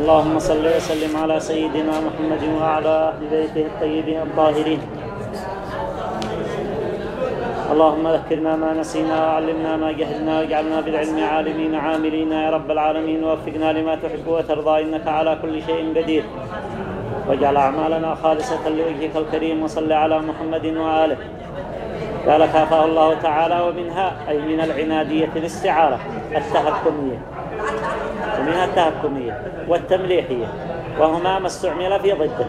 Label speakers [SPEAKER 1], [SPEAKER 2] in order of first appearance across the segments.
[SPEAKER 1] اللهم صل وسلم على سيدنا محمد وعلى أهل بيته الطيبين الطاهرين. اللهم ذكرنا ما نسينا وعلمنا ما جهلنا واجعلنا بالعلم عالمين عاملين. يا رب العالمين ووفقنا لما تحب وترضى. إنك على كل شيء قدير. واجعل أعمالنا خالصة لوجهك الكريم وصل على محمد وآله. قال كافاه الله تعالى ومنها أي من العنادية الاستعارة التهكمية. ومنها التهكمية والتمليحية وهما ما استعمل في ضده.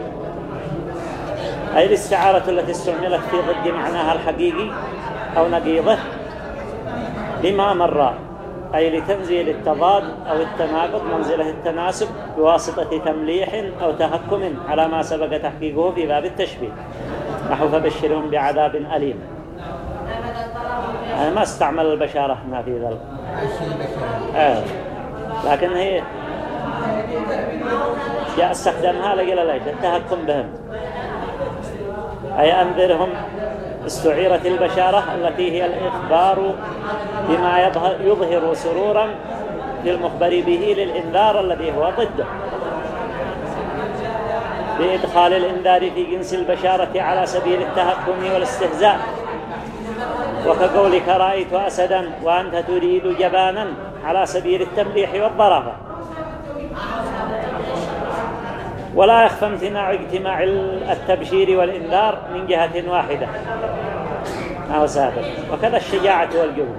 [SPEAKER 1] أي الاستعارة التي استعملت في ضد معناها الحقيقي أو نقيضه؟ لما مر أي لتنزيل التضاد أو التناقض منزلة التناسب بواسطة تمليح أو تهكم على ما سبق تحقيقه في باب التشبيه. نحو فبشرهم بعذاب أليم. أنا ما استعمل البشارة هنا في ذلك. لكن هي جاء استخدمها لقل ليش التهكم بهم. أي أنذرهم؟ استعيرت البشارة التي هي الإخبار بما يظهر سرورا للمخبر به للإنذار الذي هو ضده. بإدخال الإنذار في جنس البشارة على سبيل التهكم والاستهزاء. وكقولك رأيت أسدا وأنت تريد جبانا على سبيل التمليح والضرفة ولا يخفى امتناع اجتماع التبشير والإنذار من جهة واحدة. أو سابق؟ وكذا الشجاعة والجبن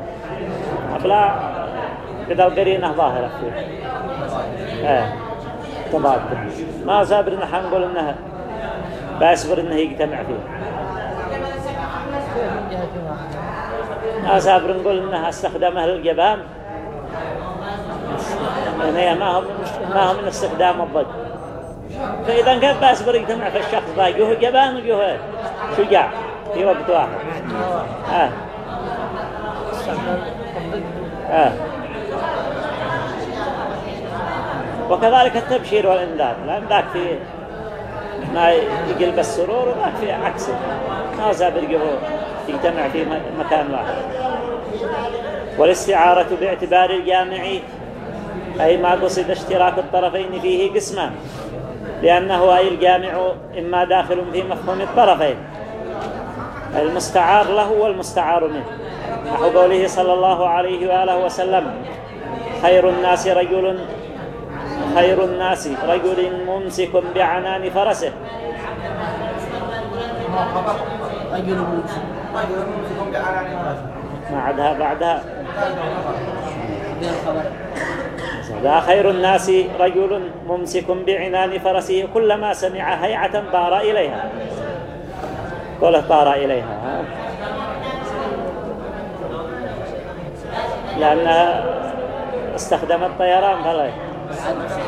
[SPEAKER 1] أبلا إذا القرينة ظاهرة فيه آه. تضاد. ما سابر إنه حنقول إنه بأسبر إنه يجتمع فيه ما سابر نقول إنه استخدمه للجبان يعني ما هو ما هو من استخدام الضد فإذا كان بأسبر يجتمع في الشخص باقيه جبان وجوه شجاع. في وقت واحد. آه. آه. وكذلك التبشير والإنذار لأن ذاك في ما يقلب السرور وذاك في عكسه ما سابر يجتمع في مكان واحد. والاستعارة باعتبار الجامع أي ما قصد اشتراك الطرفين فيه قسمان لأنه أي الجامع إما داخل في مفهوم الطرفين. المستعار له والمستعار منه. نحو قوله صلى الله عليه وآله وسلم خير الناس رجل خير الناس رجل ممسك بعنان فرسه. رجل ممسك ما عدها بعدها. لا خير الناس رجل ممسك بعنان فرسه كلما سمع هيعة طار إليها. قوله طار إليها لأنها استخدم الطيران فلا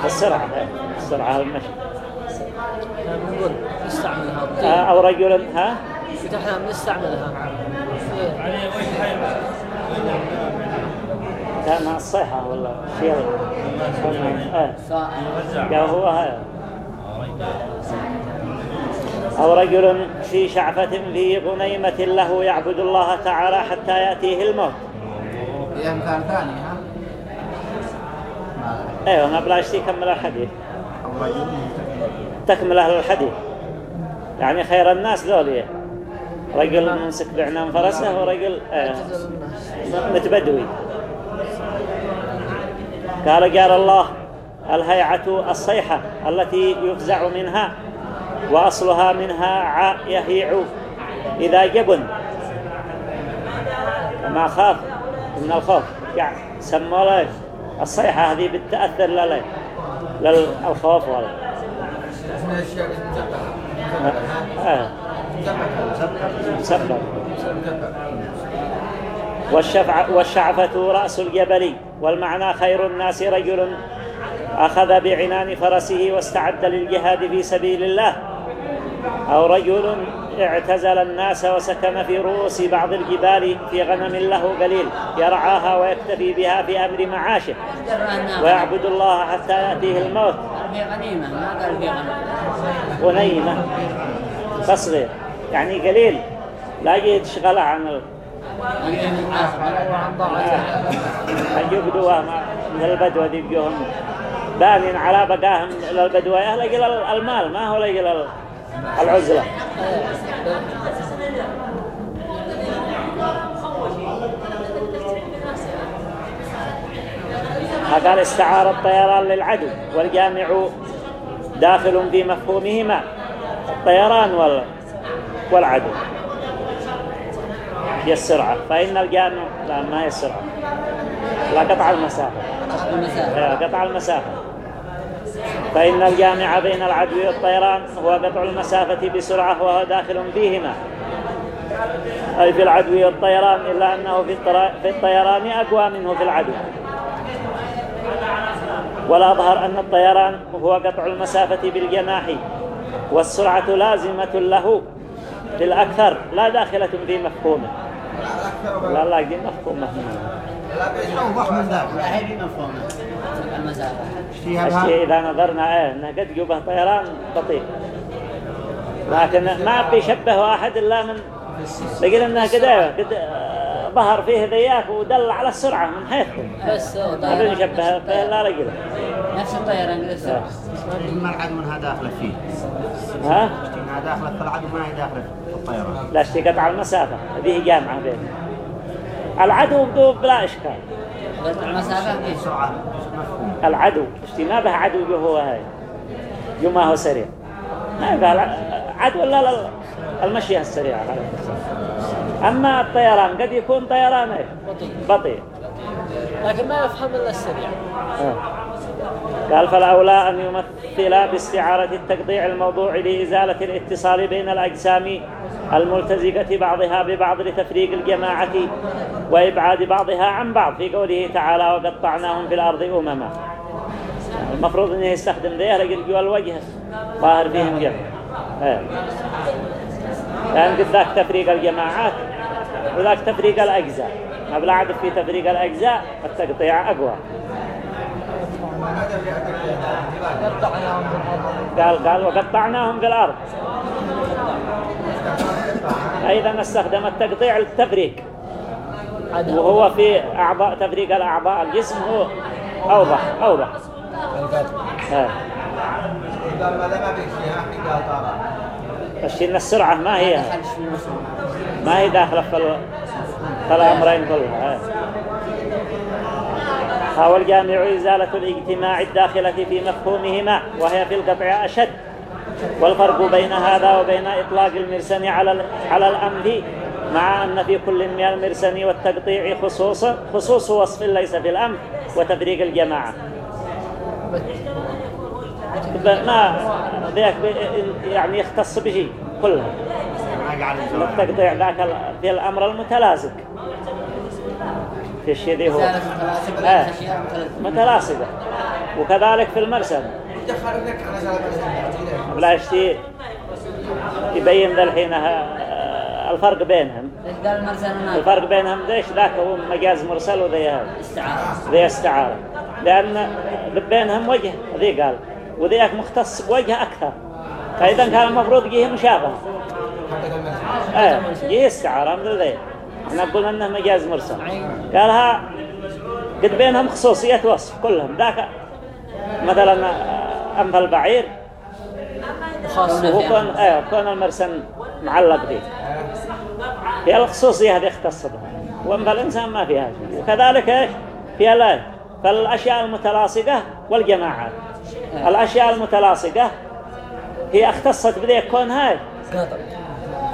[SPEAKER 1] السرعة السرعة المشي. أو رجل ها؟
[SPEAKER 2] إحنا بنستعملها.
[SPEAKER 1] كان الصيحة ولا شيء؟ يا هو هذا. أو رجل في شعفة في غنيمة له يعبد الله تعالى حتى يأتيه الموت.
[SPEAKER 3] هي مثال ثاني ها؟
[SPEAKER 1] أيوه ما بلاش تكمل الحديث. تكمل أهل الحديث. يعني خير الناس ذوليه رجل ممسك بعنان فرسه ورجل آه متبدوي. قال قال الله الهيعة الصيحة التي يفزع منها وأصلها منها يهيع إذا جبن. ما خاف من الخوف. يعني سموا له الصيحة هذه بالتأثر لله للخوف ولا. مسبب والشفع والشعفة رأس الجبل. والمعنى خير الناس رجل أخذ بعنان فرسه واستعد للجهاد في سبيل الله أو رجل اعتزل الناس وسكن في رؤوس بعض الجبال في غنم له قليل يرعاها ويكتفي بها في أمر معاشه ويعبد الله حتى يأتيه الموت.
[SPEAKER 2] غنيمة
[SPEAKER 1] تصغير يعني قليل لا يجي تشغله عن يقدوا من البدو دي بيهم. بان على بقاهم للبدوية لقل المال ما هو لقل العزلة. قال استعار الطيران للعدو والجامع داخل في مفهومهما الطيران وال... والعدو. هي السرعة فإن الجامع لا ما هي السرعة لا قطع المسافة.
[SPEAKER 2] المسافة.
[SPEAKER 1] قطع المسافة. فإن الجامع بين العدو والطيران هو قطع المسافة بسرعة وهو داخل فيهما أي في العدو والطيران إلا أنه في في الطيران أقوى منه في العدو. والأظهر أن الطيران هو قطع المسافة بالجناح والسرعة لازمة له في الأكثر لا داخلة في مفهومه. لا لا دي مفهوم
[SPEAKER 3] ذاك؟
[SPEAKER 2] لا المسافة
[SPEAKER 3] فيها بها
[SPEAKER 1] الشيء إذا نظرنا إيه إنه قد جوبه طيران بطيء. لكن ما بيشبه واحد إلا من بقول إنه كده قد آه، ظهر فيه ذياك ودل على السرعة من حيث
[SPEAKER 2] بس
[SPEAKER 1] ما
[SPEAKER 2] طيران.
[SPEAKER 1] بنشبه فيه لا رجل.
[SPEAKER 2] نفس الطيران قد السرعة
[SPEAKER 3] العدو منها داخلة فيه.
[SPEAKER 1] ها؟
[SPEAKER 3] إنها داخلة في العدو ما هي داخلة في الطيران.
[SPEAKER 1] لا اشتي قطع المسافة. هذه جامعة بينهم العدو بدو بلا إشكال.
[SPEAKER 2] المسافة
[SPEAKER 1] العدو. ما به عدو جو هو هاي. جو ما هو سريع. ما يبقى الع- عدو لا لا المشي السريع أما الطيران قد يكون طيران؟
[SPEAKER 2] بطيء.
[SPEAKER 1] بطيء.
[SPEAKER 2] لكن ما يفهم إلا السريع.
[SPEAKER 1] آه. قال فالأولى أن يمثل باستعارة التقطيع الموضوع لإزالة الاتصال بين الأجسام الملتزقة بعضها ببعض لتفريق الجماعة وإبعاد بعضها عن بعض. في قوله تعالى وقطعناهم في الأرض أمما. المفروض أنه يستخدم ذيه لقد جوا الوجه ظاهر فيهم جمع آه. لأن قد ذاك تفريق الجماعات وذاك تفريق الأجزاء. ما بلا في تفريق الأجزاء التقطيع أقوى. قال قال وقطعناهم في الأرض. أيضا استخدم التقطيع للتفريق. وهو في أعضاء تفريق الأعضاء. الجسم هو أوضح أوضح. الشيء السرعة ما هي ما هي داخلة في الأمرين كلها. حاول الجامع إزالة الاجتماع الداخلة في مفهومهما وهي في القطع أشد. والفرق بين هذا وبين إطلاق المرسن على على الأمر مع أن في كل من المرسن والتقطيع خصوص خصوص وصف ليس في الأمر وتفريق الجماعة. ما ذاك يعني يختص به كله. التقطيع ذاك في الأمر المتلازق. في الشيء ذي هو آه. متلاصقة وكذلك في المرسل. لا يشتي يبين ذا الحين ها- الفرق بينهم. الفرق بينهم ليش ذاك هو مجاز مرسل وذي هذا ذي استعارة. لأن بينهم وجه ذي قال. وذيك مختص بوجه أكثر. فإذا كان المفروض يجيه مشابه إيه يجيه استعارة مثل ذي. إحنا قلنا أنه مجاز مرسل. قالها قد بينهم خصوصية وصف كلهم. ذاك مثلا آه، أنف البعير
[SPEAKER 2] خاصة
[SPEAKER 1] هو
[SPEAKER 2] في
[SPEAKER 1] كون
[SPEAKER 2] أمر.
[SPEAKER 1] إيه كون المرسن معلق به. هي الخصوصية هذه اختص بها. وأما الإنسان ما فيها شيء. وكذلك إيش؟ فيها لا. فالأشياء المتلاصقة والجماعات. الأشياء المتلاصقة هي اختصت بذيك كونها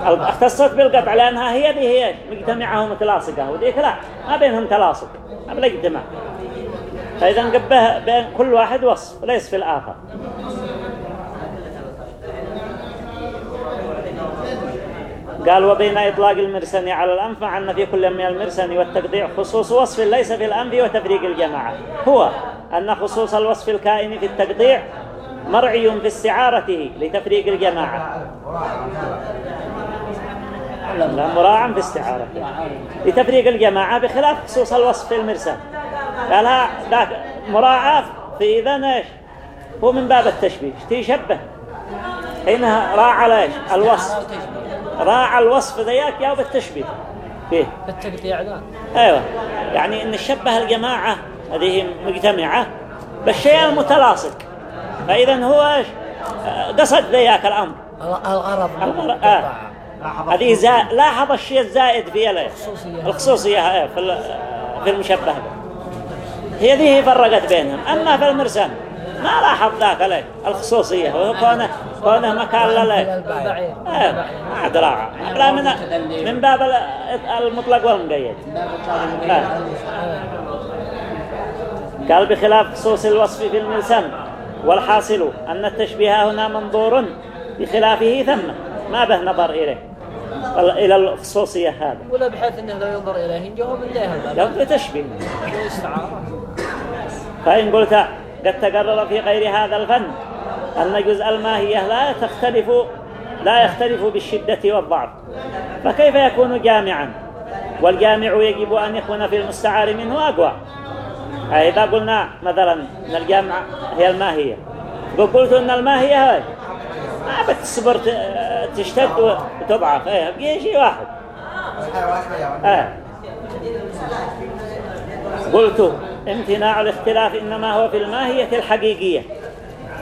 [SPEAKER 1] اختصت بالقطع لأنها هي ذي هي مجتمعة ومتلاصقة وذيك لا ما بينهم تلاصق ما بلا اجتماع. فإذا نقبه بين كل واحد وصف ليس في الآخر. قال وبين إطلاق المرسن على الأنف مع أن في كل من المرسن والتقطيع خصوص وصف ليس في الأنف وتفريق الجماعة. هو أن خصوص الوصف الكائن في التقطيع مرعي في استعارته لتفريق الجماعة. لا مراعا في استعارته لتفريق الجماعة بخلاف خصوص الوصف في المرسل قالها ذاك مراعاة في إذن إيش؟ هو من باب التشبيه. تشبه؟ حينها راعى ليش الوصف. راعى الوصف ذياك يا بالتشبيه. فيه.
[SPEAKER 2] التقطيع ذا
[SPEAKER 1] أيوه. يعني إن شبه الجماعة هذه مجتمعة بالشيء المتلاصق. فإذا هو إيش؟ قصد ذياك الأمر.
[SPEAKER 2] الغرض
[SPEAKER 1] الغرض- آه. هذه زا... لاحظ الشيء الزائد في له
[SPEAKER 2] الخصوصية.
[SPEAKER 1] الخصوصية في ال- في المشبه به. هي ذي هي فرقت بينهم. أما في المرسم ما لاحظ ذاك له الخصوصية. وهو كونه كونه مكان آه، ما عاد راعى لا من من باب ال- المطلق والمقيد. آه. قال بخلاف خصوص الوصف في الملسم والحاصل أن التشبيه هنا منظور بخلافه ثم. ما به نظر إليه. إلى الخصوصية هذا
[SPEAKER 2] ولا بحيث إنه لو ينظر إليه نجوه من ليه
[SPEAKER 1] لو
[SPEAKER 2] استعارة
[SPEAKER 1] فإن قلت قد تقرر في غير هذا الفن أن جزء الماهية لا تختلف لا يختلف بالشدة والضعف. فكيف يكون جامعا؟ والجامع يجب أن يكون في المستعار منه أقوى. إذا قلنا مثلا أن الجامع هي الماهية. قلت أن الماهية هاي. ما بتصبر تشتد وتضعف. إيه بقي شيء واحد. آه. قلت امتناع الاختلاف إنما هو في الماهية الحقيقية.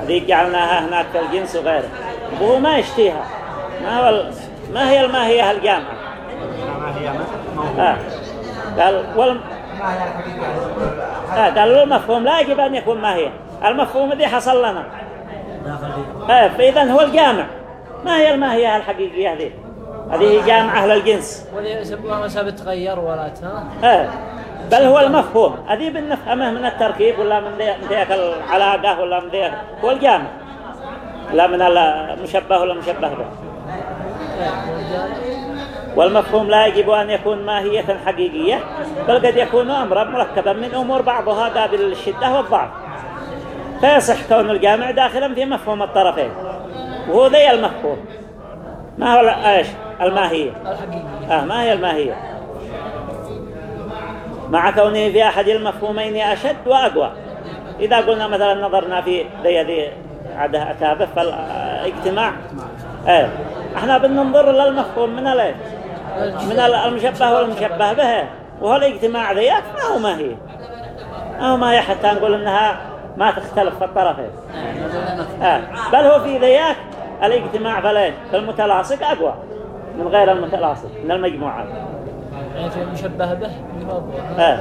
[SPEAKER 1] هذه جعلناها هناك في الجنس وغيره. وهو ما يشتيها. ما هو ال... ما هي الماهية الجامعة؟
[SPEAKER 3] ما هي موجود
[SPEAKER 1] آه. قال وال... آه. قال المفهوم لا يجب أن يكون ماهية. المفهوم الذي حصل لنا. آه. فإذا هو الجامع. ما هي الماهية الحقيقية هذه؟ هذه هي جامعة للجنس
[SPEAKER 2] ولا سبب تغير ولا ها.
[SPEAKER 1] بل هو المفهوم. هذه بنفهمه من التركيب ولا من ذي- من ذيك العلاقة ولا من ذيك؟ هو الجامع. لا من المشبه ولا المشبه به. والمفهوم لا يجب أن يكون ماهية حقيقية بل قد يكون أمرا مركبا من أمور بعضها قابل للشدة والضعف. فيصح كون الجامع داخلا في مفهوم الطرفين. وهو ذي المفهوم ما هو إيش؟ الماهية. آه ما هي الماهية. مع كونه في أحد المفهومين أشد وأقوى. إذا قلنا مثلا نظرنا في ذي ذي عده أتابه فالاجتماع. إيه. إحنا بننظر للمفهوم من الايه من المشبه والمشبه به. وهو الاجتماع ذيك ما هو ماهية ما هو ماهية حتى نقول إنها ما تختلف في الطرفين. آه. بل هو في ذيك الاجتماع فلين في المتلاصق أقوى من غير المتلاصق من المجموعات
[SPEAKER 2] يعني مشبه به.
[SPEAKER 1] آه.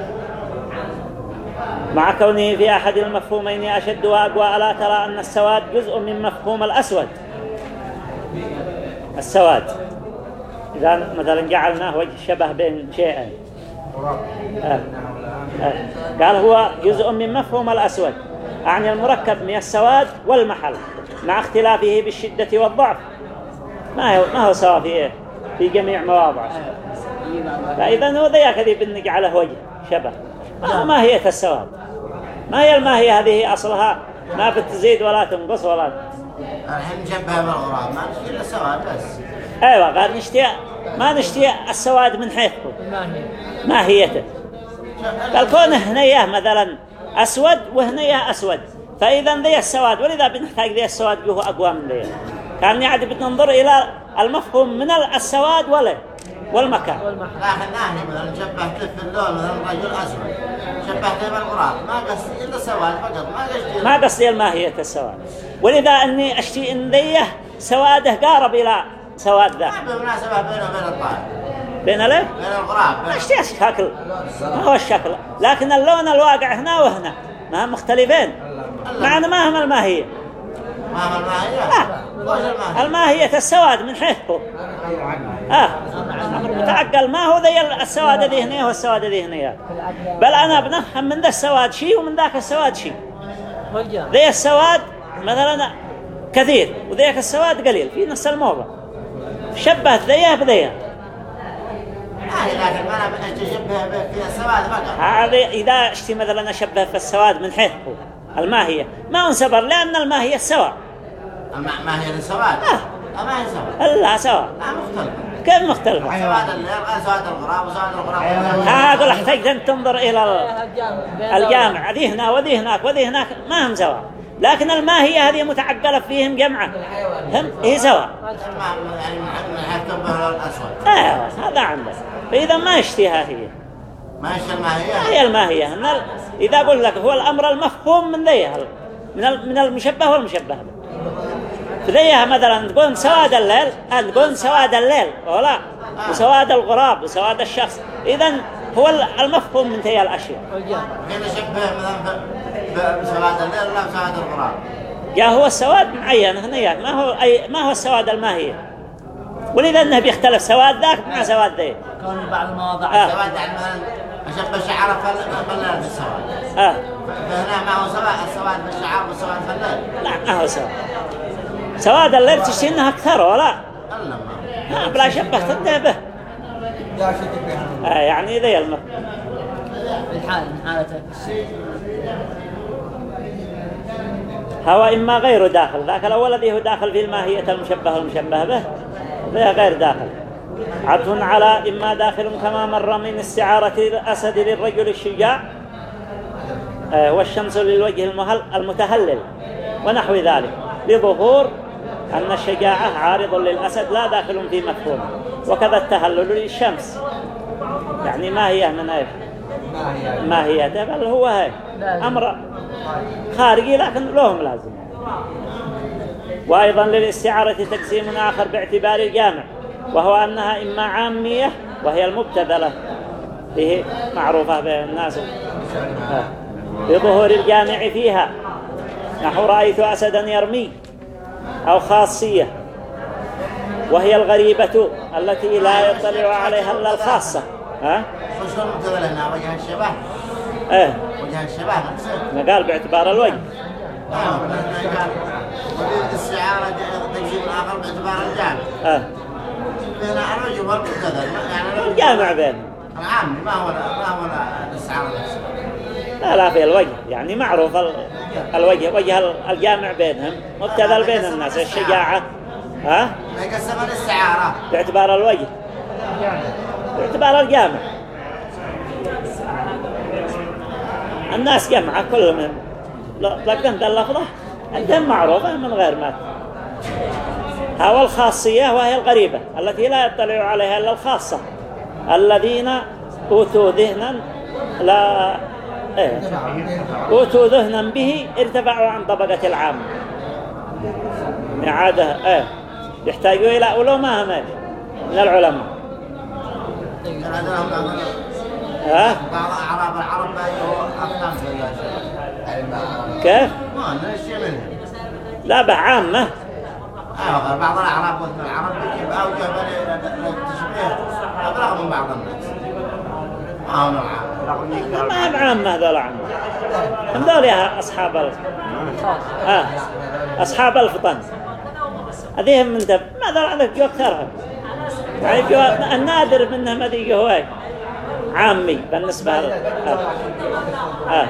[SPEAKER 1] مع كونه في أحد المفهومين أشد وأقوى ألا ترى أن السواد جزء من مفهوم الأسود السواد إذا مثلا جعلناه وجه شبه بين شيئين آه. آه. قال هو جزء من مفهوم الأسود أعني المركب من السواد والمحل مع اختلافه بالشدة والضعف. ما هو ما هو سواء في في جميع مواضعه. فإذا هو ذيك ذي بنجعله وجه شبه ما هو ماهية السواد؟ ما هي الماهية هذه أصلها؟ ما بتزيد ولا تنقص ولا
[SPEAKER 3] الحين نشبه بالغراب ما نشيل السواد بس.
[SPEAKER 1] أيوة قال نشتي ما نشتي السواد من حيث
[SPEAKER 2] الماهية
[SPEAKER 1] ماهيته قال كونه هنيه مثلا أسود وهنيه أسود. فإذا ذي السواد ولذا بنحتاج ذي السواد؟ هو أقوى من ذي. كان يعني بتنظر إلى المفهوم من السواد ولا والمكان.
[SPEAKER 3] لكن نحن مثلا شبهت في اللون مثلا رجل أسود. شبهته بالغراب ما قصدي إلا سواد فقط ما قصدي
[SPEAKER 1] ما قصدي الماهية السواد. ولذا أني أشتي إن ذيه سواده قارب إلى سواد ذا.
[SPEAKER 3] ما بالمناسبة بينه وبين الطائر.
[SPEAKER 1] بين ليه؟
[SPEAKER 3] بين الغراب
[SPEAKER 1] اشتي الشكل ما هو الشكل. لكن اللون الواقع هنا وهنا. ما هم مختلفين. معنى ما هم الماهية.
[SPEAKER 3] ما هو الماهية؟
[SPEAKER 1] آه.
[SPEAKER 3] الماهية؟
[SPEAKER 1] السواد من حيث هو آه. أمر متعقل. ما هو ذي السواد ذي هنا والسواد ذي هنا؟ بل أنا بنفهم من ذا السواد شيء ومن ذاك السواد شيء ذي السواد مثلا كثير وذيك السواد قليل. في نفس الموضع شبهت ذيه بذيه
[SPEAKER 3] لكن ما أنا اشبه في السواد فقط
[SPEAKER 1] هذا إذا اشتي مثلا أشبه في السواد من حيث هو. الماهية. ما انسبر لأن الماهية سواء.
[SPEAKER 3] الما- ما هي السواد لا ما هي سواد
[SPEAKER 1] لا سواء.
[SPEAKER 3] لا مختلف
[SPEAKER 1] كيف مختلفة؟
[SPEAKER 3] سواد الغراب وسواد الغراب.
[SPEAKER 1] ها أقول أحتاج أن تنظر إلى ال-
[SPEAKER 2] الجامع
[SPEAKER 1] ذي هنا وذي هناك وذي هناك. ما هم سواء. لكن الماهية هذه متعقلة فيهم جمعة هم؟ هي سواء
[SPEAKER 3] ما- اللون الاسود
[SPEAKER 1] أيوه هذا عندك. فإذا ما يشتيها هي
[SPEAKER 3] ما
[SPEAKER 1] ما
[SPEAKER 3] الماهية
[SPEAKER 1] هي الماهية؟ ال- إذا قلت لك هو الأمر المفهوم من ذيها من ال- من المشبه والمشبه. به فذيها مثلا تقول سواد الليل آه، تقول سواد الليل ولا؟ وسواد الغراب وسواد الشخص. إذا هو ال- المفهوم من ذي الأشياء.
[SPEAKER 3] بسواد الليل ولا بسواد الغراب؟
[SPEAKER 1] جاء هو السواد معين هنا ما هو أي ما هو السواد الماهية ولذا إنه بيختلف سواد ذاك مع سواد ذي.
[SPEAKER 2] كون بعض المواضع
[SPEAKER 1] آه.
[SPEAKER 3] سواد يعني شعره فل- فلان بالسواد
[SPEAKER 1] آه.
[SPEAKER 3] فهنا ما هو سواء السواد بالشعر والسواد فلان.
[SPEAKER 1] لا ما هو سواد. سواد الليل تشتي انها أكثر ولا؟
[SPEAKER 3] ما
[SPEAKER 1] آه بلا شبه تده به. آه يعني ذي المف
[SPEAKER 2] الحال من حالته
[SPEAKER 1] هو إما غير داخل ذاك الأول الذي هو داخل في الماهية المشبه المشبه به ذا غير داخل. عطف على إما داخل كما مر من استعارة الأسد للرجل الشجاع آه، والشمس للوجه المهل المتهلل ونحو ذلك لظهور أن الشجاعة عارض للأسد لا داخل في مفهوم وكذا التهلل للشمس. يعني ما هي من إيش ما هي؟ ده بل هو هي
[SPEAKER 2] لازم.
[SPEAKER 1] أمر خارجي لكن لهم لازم. وأيضا للاستعارة تقسيم آخر باعتبار الجامع وهو أنها إما عامية وهي المبتذلة. به معروفة بين الناس. بظهور الجامع فيها. نحو رأيت أسدا يرمي أو خاصية. وهي الغريبة التي لا يطلع عليها إلا الخاصة. ها؟
[SPEAKER 3] المبتذل هنا وجه الشبه
[SPEAKER 1] إيه.
[SPEAKER 3] وجه الشبه نفسه
[SPEAKER 1] ما قال باعتبار الوجه
[SPEAKER 3] آه، لأنه قال ودي الاستعارة ج- تقسيم آخر باعتبار الجامع
[SPEAKER 1] آه
[SPEAKER 3] هنا الوجه ما- يعني
[SPEAKER 1] الجامع بينهم
[SPEAKER 3] العام ما هو ما هو الاستعارة نفسه
[SPEAKER 1] لا لا في الوجه. يعني معروف ال- الوجه. وجه ال- الجامع بينهم. مبتذل بين الناس. الشجاعة. ها؟
[SPEAKER 3] يقسم الاستعارة.
[SPEAKER 1] باعتبار الوجه. باعتبار الجامع الناس جمعة كل من لقنت اللفظة عندهم معروفة من غير ما هو الخاصية وهي الغريبة التي لا يطلع عليها إلا الخاصة الذين أوتوا ذهنا لا إيه. أوتوا ذهنا به ارتفعوا عن طبقة العام إعادة إيه. يحتاجوا إلى علماء من العلماء
[SPEAKER 3] كان هذا لهم بعض
[SPEAKER 1] ها؟
[SPEAKER 3] بعض أعراب العرب
[SPEAKER 1] كيف؟ لا بعامة.
[SPEAKER 3] أيوة بعض الأعراب العرب التشبيه أبلغ من بعض الناس ما هو العرب
[SPEAKER 1] ما بعامة هذول عامة هذول يا أصحاب ال... آه. أصحاب الفطن. هذيهم من تب ما ذول عندك جو أكثرهم يعني النادر منهم هذي هو إيه؟ عامي بالنسبة ل... آه. آه.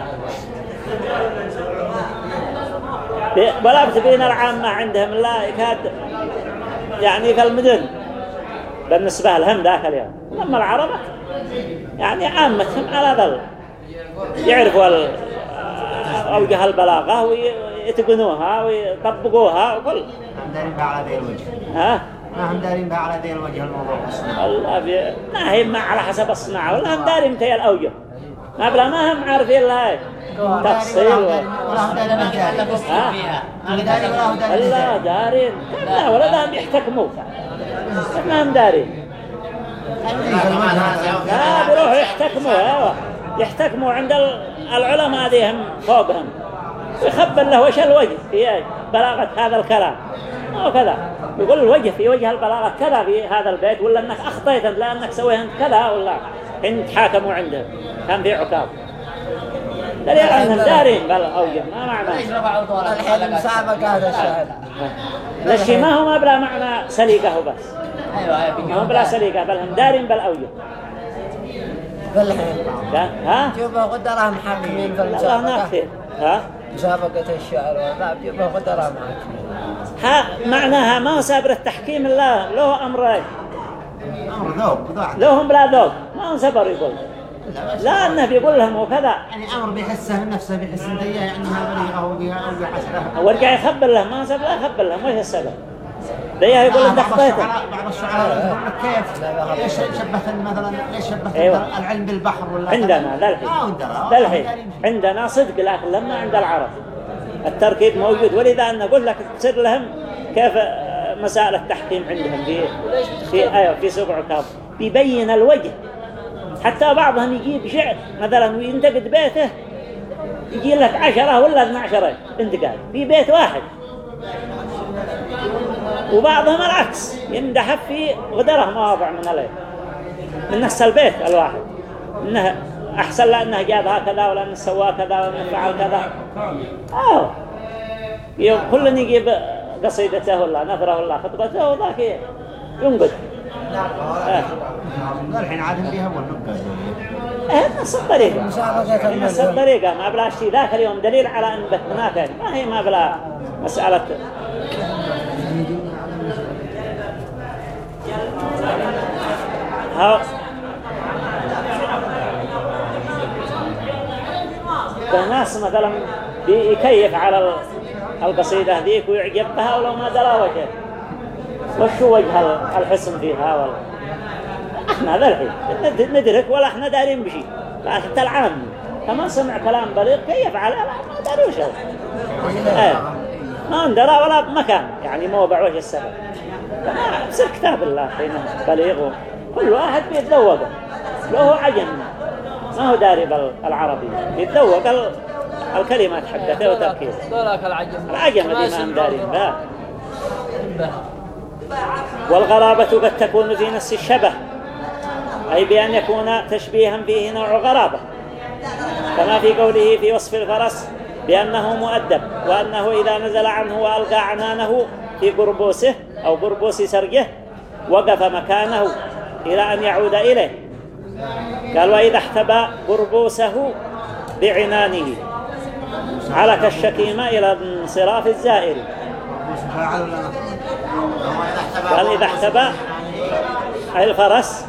[SPEAKER 1] ولا بتبين العامة عندهم لا يكاد يعني في المدن بالنسبة لهم ذاك اليوم أما العرب يعني عامتهم على ذل يعرفوا ال- أوجه البلاغة ويتقنوها ويطبقوها وكل ها
[SPEAKER 3] ما هم دارين بها على ذي الوجه الموضوع.
[SPEAKER 1] الله بي... ما هي ما على حسب الصناعة. ولا هم دارين متى الأوجه. ما بلا ما هم عارفين لها تفصيل و... ها؟ لا دارين. لا ولا دام يحتكموا. ما هم دارين. لا بيروحوا يحتكموا أيوه. يحتكموا عند ال- العلماء ديهم فوقهم. ويخبر له وش الوجه. في بلاغة هذا الكلام. أو كذا. يقول الوجه في وجه البلاغة كذا في هذا البيت ولا أنك أخطيت لأنك سويت كذا ولا إن تحاكموا عندهم كان في عقاب. دليل أنهم دارين بالأوجه ما معنى.
[SPEAKER 2] الحين مسابقة هذا الشهر
[SPEAKER 1] لشي ما هو ما بلا معنى سليقة بس.
[SPEAKER 2] أيوه
[SPEAKER 1] ما هو بلا سليقة. بل هم دارين بالأوجه
[SPEAKER 2] بالحين.
[SPEAKER 1] ها؟
[SPEAKER 2] جيبوا قدرة محاكمين في.
[SPEAKER 1] ها؟
[SPEAKER 2] مسابقة الشعر ولا جيبوا قدرة محاكمين
[SPEAKER 1] ها معناها ما هو سابر التحكيم؟ الله له أمرين
[SPEAKER 3] أمر ذوق ذوق.
[SPEAKER 1] له هم لا ذوق. ما هو سبر يقول؟ لا أنه بيقول لهم وكذا
[SPEAKER 3] يعني أمر بيحسه نفسه بيحس إن يعني ما بليغه وبيها أو بيحسره
[SPEAKER 1] ورجع يخبر لهم ما هو سبر لا يخبر لهم وش السبب ده يقول انت
[SPEAKER 3] بعض
[SPEAKER 1] خطيته
[SPEAKER 3] الشعراء بعض الشعراء يقول لك كيف؟ ليش شبهت مثلا ليش شبهت
[SPEAKER 1] أيوة.
[SPEAKER 3] العلم بالبحر ولا
[SPEAKER 1] عندنا الحين.
[SPEAKER 3] ما عندنا.
[SPEAKER 1] ذا الحين. عندنا صدق لكن لما عند العرب التركيب موجود. ولذا أنا أقول لك تصير لهم كيف آه، مسائل التحكيم عندهم في في أيوة في سبع عكاظ بيبين الوجه. حتى بعضهم يجيب شعر مثلا وينتقد بيته يجي لك عشرة ولا 12 انتقاد في بيت واحد. وبعضهم العكس يمدح في غدره مواضع من الليل من نفس البيت الواحد. إنه أحسن لأنه جاب هكذا ولا إنه سوى كذا ولا إنه فعل كذا. آه. يوم كل يجيب قصيدته ولا نثره ولا خطبته وذاك ينقد. آه.
[SPEAKER 3] الحين عادهم بيها والنقاد
[SPEAKER 1] آه، نفس الطريقة. نفس الطريقة. ما بلا شيء. ذاك اليوم دليل على إن هناك يعني. ما هي ما بلا مسألة. الناس مثلا يكيف على ال- القصيدة ذيك ويعجب بها ولو ما درى وجه. وشو وجه ال- الحسن فيها ولا إحنا ذا الحين. ند- ندرك ولا إحنا دارين بشيء حتى العام. كمان سمع كلام بليغ كيف على؟ ما داري وش هو إيه. ما ندرى ولا بمكان يعني موضع وجه السبب. فما بصير كتاب الله حين بليغ كل واحد بيتذوقه له عجم ما هو داري بالعربي. بيتذوق ال- الكلمات حقته وتركيزه.
[SPEAKER 2] ذولاك العجم
[SPEAKER 1] العجم اللي ما هم
[SPEAKER 2] به
[SPEAKER 1] والغرابة قد تكون في نفس الشبه. أي بأن يكون تشبيها فيه نوع غرابة. كما في قوله في وصف الفرس بأنه مؤدب وأنه إذا نزل عنه وألقى عنانه في قربوسه أو قربوس سرجه وقف مكانه. إلى أن يعود إليه. قال وإذا احتبى قربوسه بعنانه. علك الشكيمة إلى انصراف الزائر. قال إذا احتبى الفرس.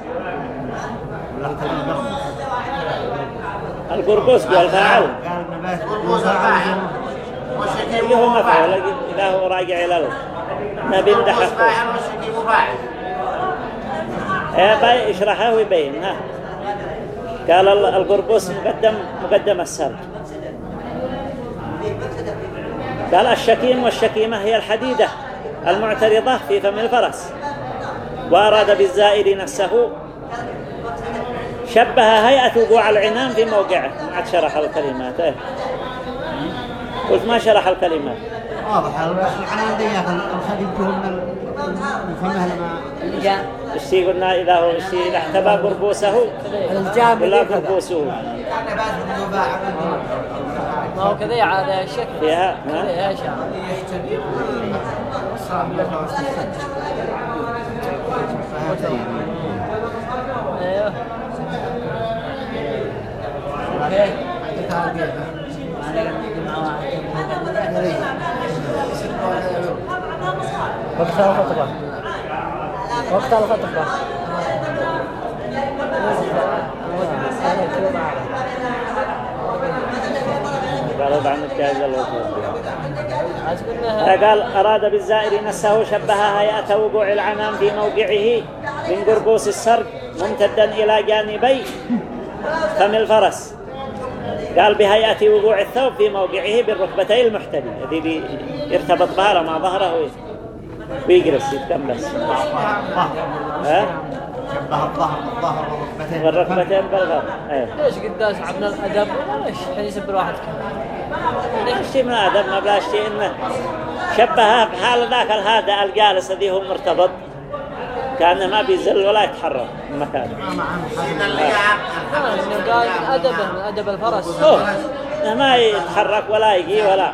[SPEAKER 1] القرقوس قال فاعل اللي هو إذا هو راجع إلى له ما بيمدح باي يشرحه ويبين ها. قال ال- القرقوس مقدم مقدم السرج قال الشكيم والشكيمة هي الحديدة المعترضة في فم الفرس وأراد بالزائر نفسه. شبه هيئة وقوع العنان في موقعه. ما عاد شرح الكلمات إيه. قلت ما شرح الكلمات.
[SPEAKER 3] واضح العنان دي الخديج من من فمه لما
[SPEAKER 1] الشيء قلنا إذا هو الشيء إذا احتبى قربوسه.
[SPEAKER 2] الجامد
[SPEAKER 1] ولا قربوسه.
[SPEAKER 2] ما هو كذا عاد الشكل
[SPEAKER 1] فيها؟
[SPEAKER 2] يا شعر أيوه. وقت الخطبة وقت الخطبة
[SPEAKER 1] قالوا عن قال أراد بالزائر نفسه شبه هيئة وقوع العنان في موقعه من قربوس السرج ممتدا إلى جانبي فم الفرس. قال بهيئة وقوع الثوب في موقعه بالركبتين المحتدي الذي يرتبط بها مع ظهره. وي- ويجلس يتكمس ها
[SPEAKER 3] شبه الظهر الظهر والركبتين
[SPEAKER 1] والركبتين بالغر إيه
[SPEAKER 2] ليش قداش عبنا الأدب؟ ليش حين يسب الواحد كذا
[SPEAKER 1] شيء من آدم ما بلا شيء إنه شبهها بحال ذاك الهادئ الجالس الذي هو مرتبط. كأنه ما بيزل ولا يتحرك من مكانه.
[SPEAKER 2] قال من أدب الفرس.
[SPEAKER 1] أوه. ما يتحرك ولا يجي ولا.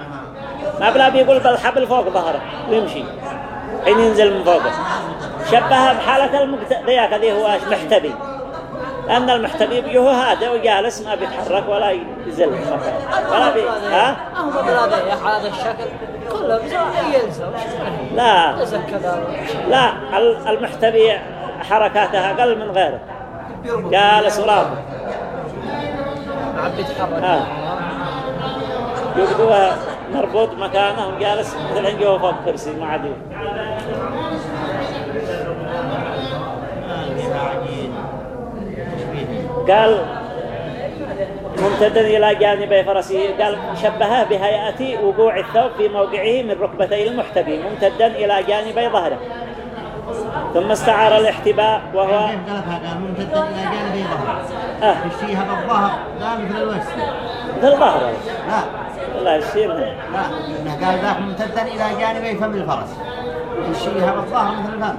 [SPEAKER 1] ما بلا بيقول بالحبل فوق ظهره ويمشي. حين ينزل من فوقه. شبهها بحالة. ذيك ذي هو؟ محتبي. لأن المحتبي هو هادئ وجالس ما بيتحرك ولا يزل ولا بي... ها؟
[SPEAKER 2] هم بهذا يا هذا الشكل. كله بس ينسى
[SPEAKER 1] لا. لا. ال- المحتبي حركاته أقل من غيره. جالس ورابط
[SPEAKER 2] عم بيتحرك.
[SPEAKER 1] ها. مربوط مكانه وجالس مثل هنجي فوق كرسي ما عاد قال ممتدا إلى جانبي فرسه قال شبهه بهيئة وقوع الثوب في موقعه من ركبتي المحتبي ممتدا إلى جانبي ظهره. ثم استعار الاحتباء وهو
[SPEAKER 3] قال ممتدا إلى جانبي ظهر
[SPEAKER 1] آه.
[SPEAKER 3] يشتيها بالظهر قال مثل الوجه.
[SPEAKER 1] مثل ظهره.
[SPEAKER 3] لا.
[SPEAKER 1] لا يصير منه.
[SPEAKER 3] لا قال ذاك ممتدا إلى جانبي فم الفرس. يشتيها بالظهر مثل الفم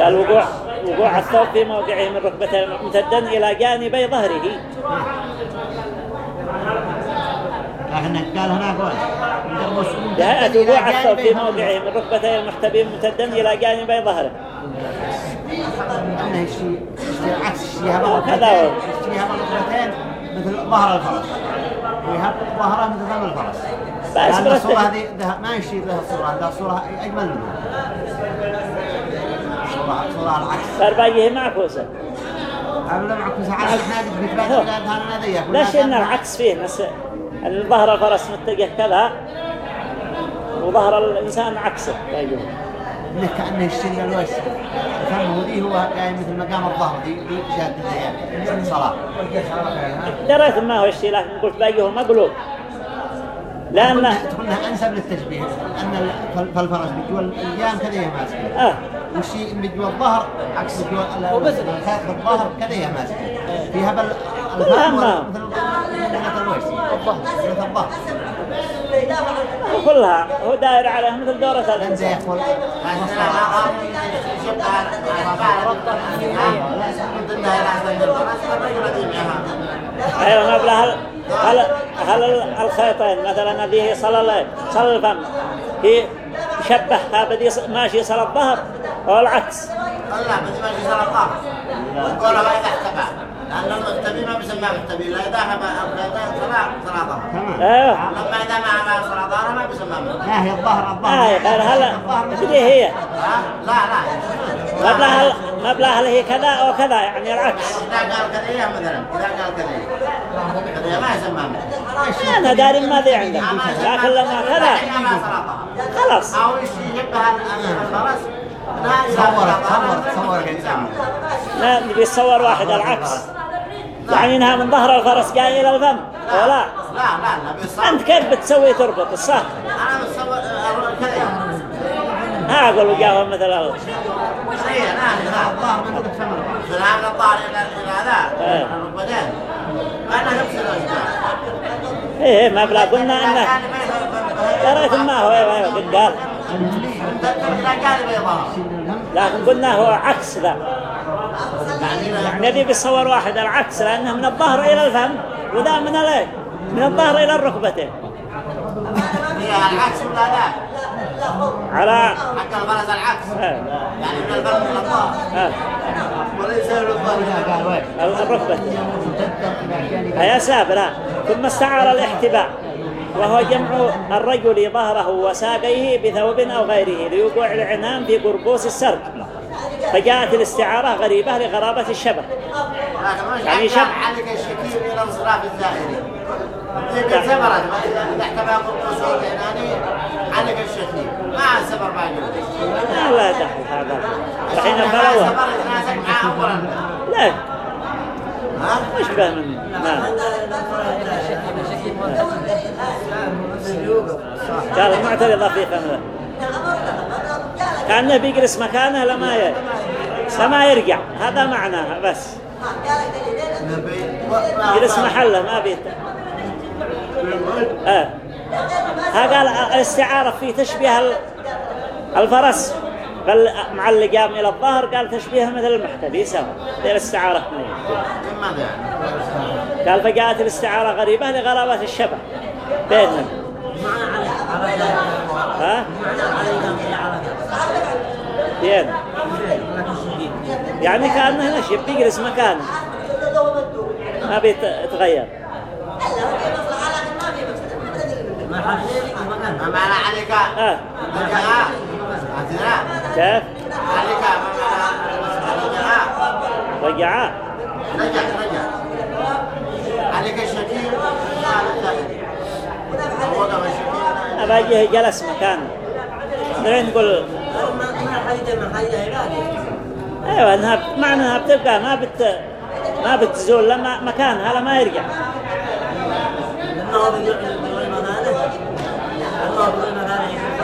[SPEAKER 1] قال وقوع وقوع الثوب في موقعه من ركبتيه ممتدا إلى جانبي ظهره.
[SPEAKER 3] لكن قال هنا قول
[SPEAKER 1] بهيئة وقوع الثوب في موقعه من ركبتيه المحتبي ممتدا إلى جانبي ظهره. هذا هو.
[SPEAKER 3] مثل ظهر الفرس. ويهب ظهره مثل فم الفرس. لأن الصورة هذه ما يشتي لها الصورة هذه الصورة أجمل منها صورة صورة العكس.
[SPEAKER 1] باقيه معكوسة
[SPEAKER 3] قالوا لهم عكس. إحنا قد بتبادل
[SPEAKER 1] هو.
[SPEAKER 3] لا هذا
[SPEAKER 1] ليش إن العكس فيه نس أن ظهر الفرس متجه كذا وظهر الإنسان عكسه. باقيه.
[SPEAKER 3] انه كأنه يشتري الوش. فهمه ذي هو قايم مثل مقام الظهر ذي ذي جاد الزيان صلاة.
[SPEAKER 1] دريت ما هو الشيء لكن قلت باقيه مقلوب. لأن
[SPEAKER 3] تقولها أنسب للتشبيه ان ال- فالفرس بجوا الجام كذا ماسكة.
[SPEAKER 1] آه.
[SPEAKER 3] والشيء بجوا الظهر عكس بجوا ال- الخيط بالظهر كذا هي ماسكة. فيها بل
[SPEAKER 1] ما.
[SPEAKER 3] مثل مثل الظهر.
[SPEAKER 1] كلها هو داير عليه مثل دورة
[SPEAKER 3] يقول
[SPEAKER 1] أيوة ما بلا هل هل هل الخيطين مثلا هذه صل ال- صل الفم هي شبه هذا ماشي صل الظهر أو العكس.
[SPEAKER 3] لا بس ما في سلطة والقول ما لأن المحتبي ما بيسمى محتبي لا إذا حبى الخيطان صلاة صلاة
[SPEAKER 1] أيوة
[SPEAKER 3] لما إذا ما عمل صلاة ما بيسمى محتبي لا هي الظهر
[SPEAKER 1] آه قال هلا. بدي هي؟
[SPEAKER 3] لا لا.
[SPEAKER 1] ما بلا هل هي كذا أو كذا يعني العكس.
[SPEAKER 3] إذا قال كذا مثلا إذا قال كذا كذا ما يسمى محتبي
[SPEAKER 1] أنا داري ما ذي عندك لكن لما كذا. خلاص.
[SPEAKER 3] أو شيء يبقى الفرس. صور صور صور
[SPEAKER 1] لا نبي الصور واحد العكس. يعني إنها من ظهر الفرس جاي إلى الفم ولا؟
[SPEAKER 3] لا لا لا بيصور.
[SPEAKER 1] أنت كيف بتسوي تربط؟ الصح
[SPEAKER 3] أنا بصور كذا
[SPEAKER 1] ها أقول جاهم مثل ال-
[SPEAKER 3] هي لا لا الظاهر من ذلك فمر سلام الظاهر إلى إلى
[SPEAKER 1] إيه.
[SPEAKER 3] ذا الركبتين أنا نفس الأشياء
[SPEAKER 1] إيه ما بلا قلنا إنه دريت ما هو أيوه أيوه قال. لكن قلنا هو عكس ذا يعني يبي بالصور واحد العكس لأنه من الظهر إلى الفم وذا من الايه من الظهر إلى الركبتين
[SPEAKER 3] العكس ولا لا
[SPEAKER 1] على
[SPEAKER 3] حق الفرس العكس. يعني من الفم إلى الظهر. وليس إلى وين
[SPEAKER 1] الركبتين يا سابرا ثم استعار الاحتباء وهو جمع الرجل ظهره وساقيه بثوب أو غيره ليوقع العنان في قربوس السرد. فجاءت الاستعارة غريبة لغرابة الشبه.
[SPEAKER 3] يعني
[SPEAKER 1] يعني
[SPEAKER 3] شب
[SPEAKER 1] شب.
[SPEAKER 3] عليك الشكيم إلى انصراف الزائري تلك سبرت إذا احتبى قرطوس والعناني عليك الشكيم ما سبر بعد
[SPEAKER 1] لا. لا. دخل هذا
[SPEAKER 3] معه أولا
[SPEAKER 1] لا؟ مش من نعم قال المعترضة في خمسة كأنه بيجلس مكانه لما ي... لما يرجع. هذا معناها بس. يجلس محله ما بيت آه. ها قال الاستعارة في تشبيه ال- الفرس. بل مع اللي قام إلى الظهر. قال تشبيهه مثل المحتبي سوا دي الاستعارة. اثنين؟ قال فجاءت الاستعارة غريبة لغرابة الشبه. بينهم. ها؟ بين. يعني كأنه نشب بيجلس مكانه ما بيتغير
[SPEAKER 3] ما معنى عليك
[SPEAKER 1] آه.
[SPEAKER 3] آه. أعطينا
[SPEAKER 1] كيف؟
[SPEAKER 3] عليك. ما معنى عليك الشكيل
[SPEAKER 1] أباجيه جلس مكانه. درين تقول أيوه إنها معنى إنها بتبقى ما بت ما بتزول لما مكانها لما يرجع.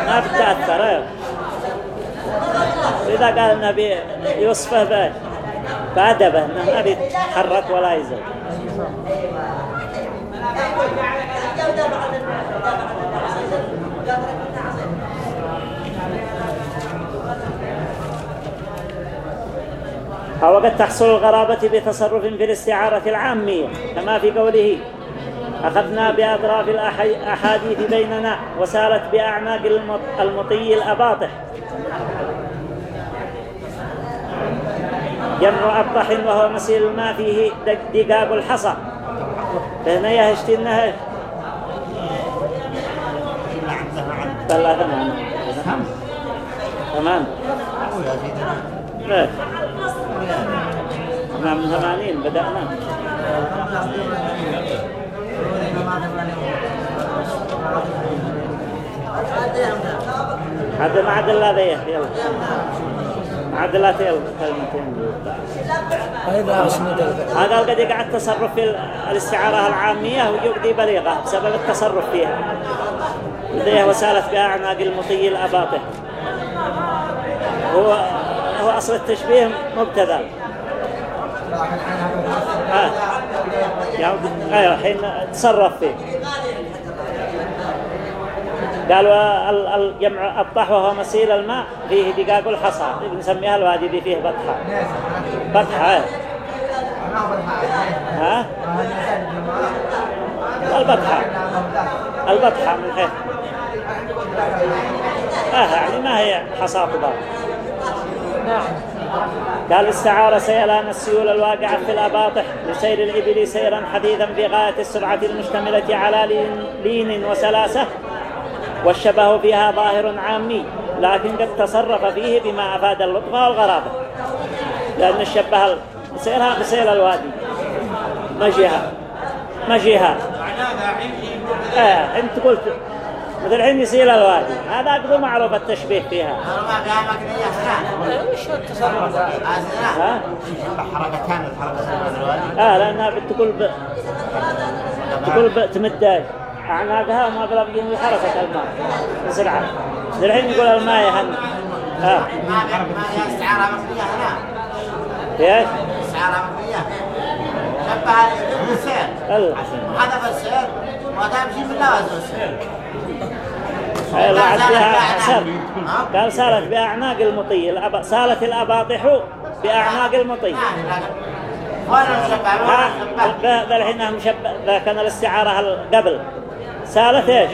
[SPEAKER 1] ما بتأثر أيوه. إذا قال النبي يوصفه ب- بأدبه ما بيتحرك ولا يزول أو قد تحصل الغرابة بتصرف في الاستعارة العامية كما في قوله أخذنا بأطراف الأحاديث بيننا وسالت بأعناق المط- المطي الأباطح. جمع أبطح وهو مسيل الماء فيه دق- دقاق الحصى. فهنا يهشت النهر بلا ثمان ثمان لا نعم من ثمانين بدأنا. عدل ما عدل لا ذيه يلا. عدل لا يلا كلمتين
[SPEAKER 2] هذا دلبة
[SPEAKER 1] هذا قد يقع التصرف في الاستعارة العامية ويقضي بليغة بسبب التصرف فيها. لديه وسالت بأعناق المطي الأباطح. هو هو أصل التشبيه مبتذل. آه. يعني أيوة حين تصرف فيه. قالوا ال- الجمع الطح وهو مسيل الماء فيه دقاق الحصى. بنسميها الوادي دي فيه بطحة بطحة ها؟ البطحة البطحة من حيث. آه يعني ما هي حصى قبار
[SPEAKER 2] نعم.
[SPEAKER 1] قال استعار سيلان السيول الواقعة في الأباطح لسير الإبل سيرا حديثا في غاية السرعة المشتملة على لين, لين وسلاسة. والشبه فيها ظاهر عامي لكن قد تصرف فيه بما أفاد اللطف والغرابة. لأن الشبه سيرها بسير الوادي. مجيها. مجيها. آه أنت قلت مثل الحين يسيل الوادي. هذا أقضوا معروف التشبيه فيها.
[SPEAKER 2] وش التصرف
[SPEAKER 1] ها؟
[SPEAKER 3] حركتان الوالي
[SPEAKER 1] آه لأنها بتقول ب... تقول ب... اعناقها وما بلا بقين بحركه الماء بسرعة الحين يقول الماء يهن آه.
[SPEAKER 3] ما فيها استعارة مكنية هنا
[SPEAKER 1] إيش
[SPEAKER 3] استعارة مكنية شبه السير هدف السير السير
[SPEAKER 1] أي الله عاد بها حسب قال سالت باعناق المطي. سالت الاباطح باعناق المطي ها ذا الحين مشبه ذا كان الاستعارة ال- قبل. سالت إيش؟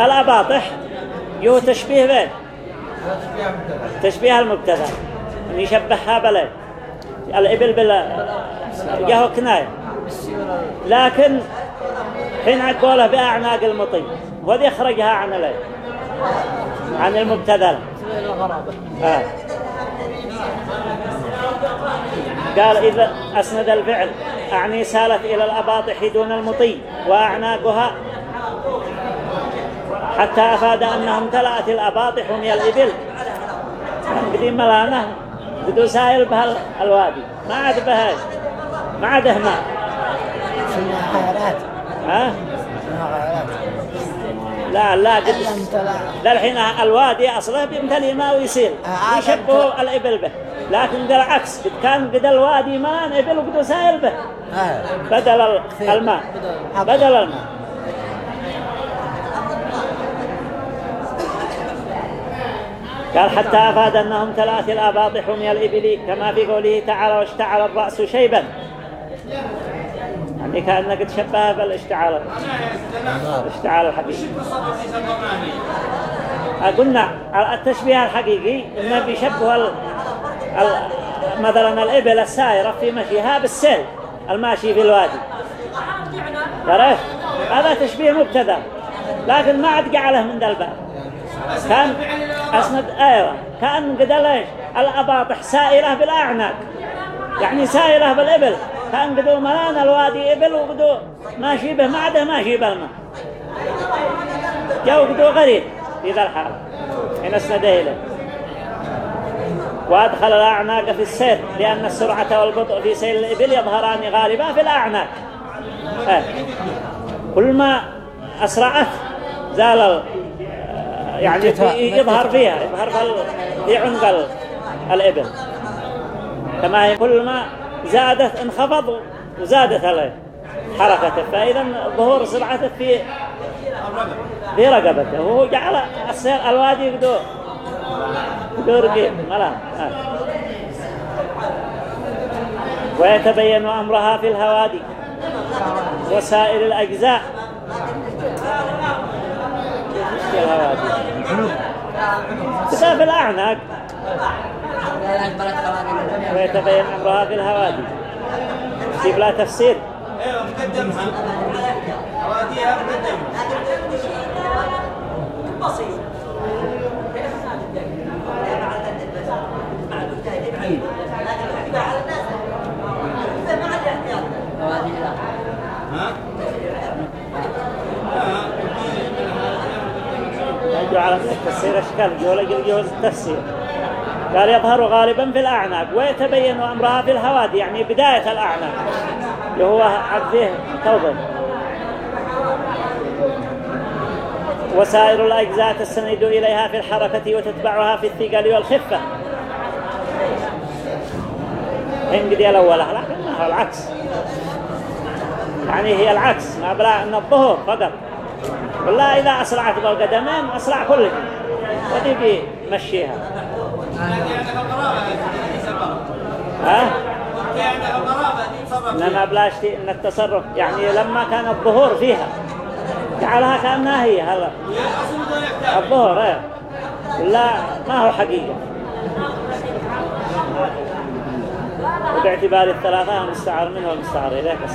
[SPEAKER 1] الأباطح. يو تشبيه بين؟ تشبيه المبتدا. ان يشبهها بلد الإبل بلا يهو
[SPEAKER 2] السيولة
[SPEAKER 1] لكن حين عقوله بأعناق المطي وذي يخرجها عن الايه عن
[SPEAKER 2] الغرابة
[SPEAKER 1] آه. قال إذا أسند الفعل أعني سالت إلى الأباطح دون المطي وأعناقها حتى أفاد أنهم تلأت الأباطح من الإبل. قديم ملانة بدو سائل بها الوادي. ما عاد بها ما عاد ماء
[SPEAKER 2] سنها غيرات
[SPEAKER 1] ها؟ لا لا قد
[SPEAKER 2] لا
[SPEAKER 1] الحين الوادي أصله بيمتلي ماء ويسيل
[SPEAKER 2] آه،
[SPEAKER 1] يشبهوا الإبل به. لكن بالعكس قد كان قد الوادي ملان إبل وقد سائل به.
[SPEAKER 2] آه.
[SPEAKER 1] بدل ال- الماء. بدل الماء. قال حتى أفاد أنهم ثلاث الأباطح من الإبل كما في قوله تعالى واشتعل الرأس شيبا. يعني كأنه قد شبه بالاشتعال الاشتعال الحقيقي. قلنا التشبيه الحقيقي انه بيشبه ال... ال... مثلا الإبل السائرة في مشيها بالسيل الماشي في الوادي. عرفت؟ هذا تشبيه مبتدا لكن ما عاد جعله من ذا الباب. كان أسند أيوة كأن قد إيش الأباطح سائرة بالأعناق. يعني سائرة بالإبل. كأن قدو ملان الوادي إبل وقدو ماشي به ما عده ماشي بالماء جوقد غريب في ذا الحال. حين اسنده إليه. وأدخل الأعناق في السير لأن السرعة والبطء في سير الإبل يظهران غالبا في الأعناق. آه. كل ما أسرعت زال يعني يظهر فيها يظهر في عنق الإبل. كما هي كل ما زادت انخفض وزادت عليه حركته. فإذا ظهور سرعته في في رقبته. وهو جعل السير الوادي يقدو يقدو رقيب ملا آه. ويتبين أمرها في الهوادي. وسائر الأجزاء. في الأعناق. ويتبين أمرها في الهوادي سيب لا تفسير. أيوه مقدمها. هواديها مقدمها بسيط. التفسير أشكال جول جوز التفسير قال يظهر غالبا في الأعناق ويتبين أمرها في الهوادي يعني بداية الأعناق اللي هو عقده توبة. وسائر الأجزاء تستند إليها في الحركة وتتبعها في الثقل والخفة. إن قد الأول لكن ما هو العكس. يعني هي العكس ما بلا أن الظهور فقط. والله إذا أسرعت بالقدمين أسرع كل شيء ودي بيمشيها ها؟ إنما بلاشتي إن التصرف يعني لما كان الظهور فيها. جعلها كأنها هي هلا الظهور إيه. لا ما هو حقيقة. وباعتبار الثلاثة المستعار منه والمستعار إليه بس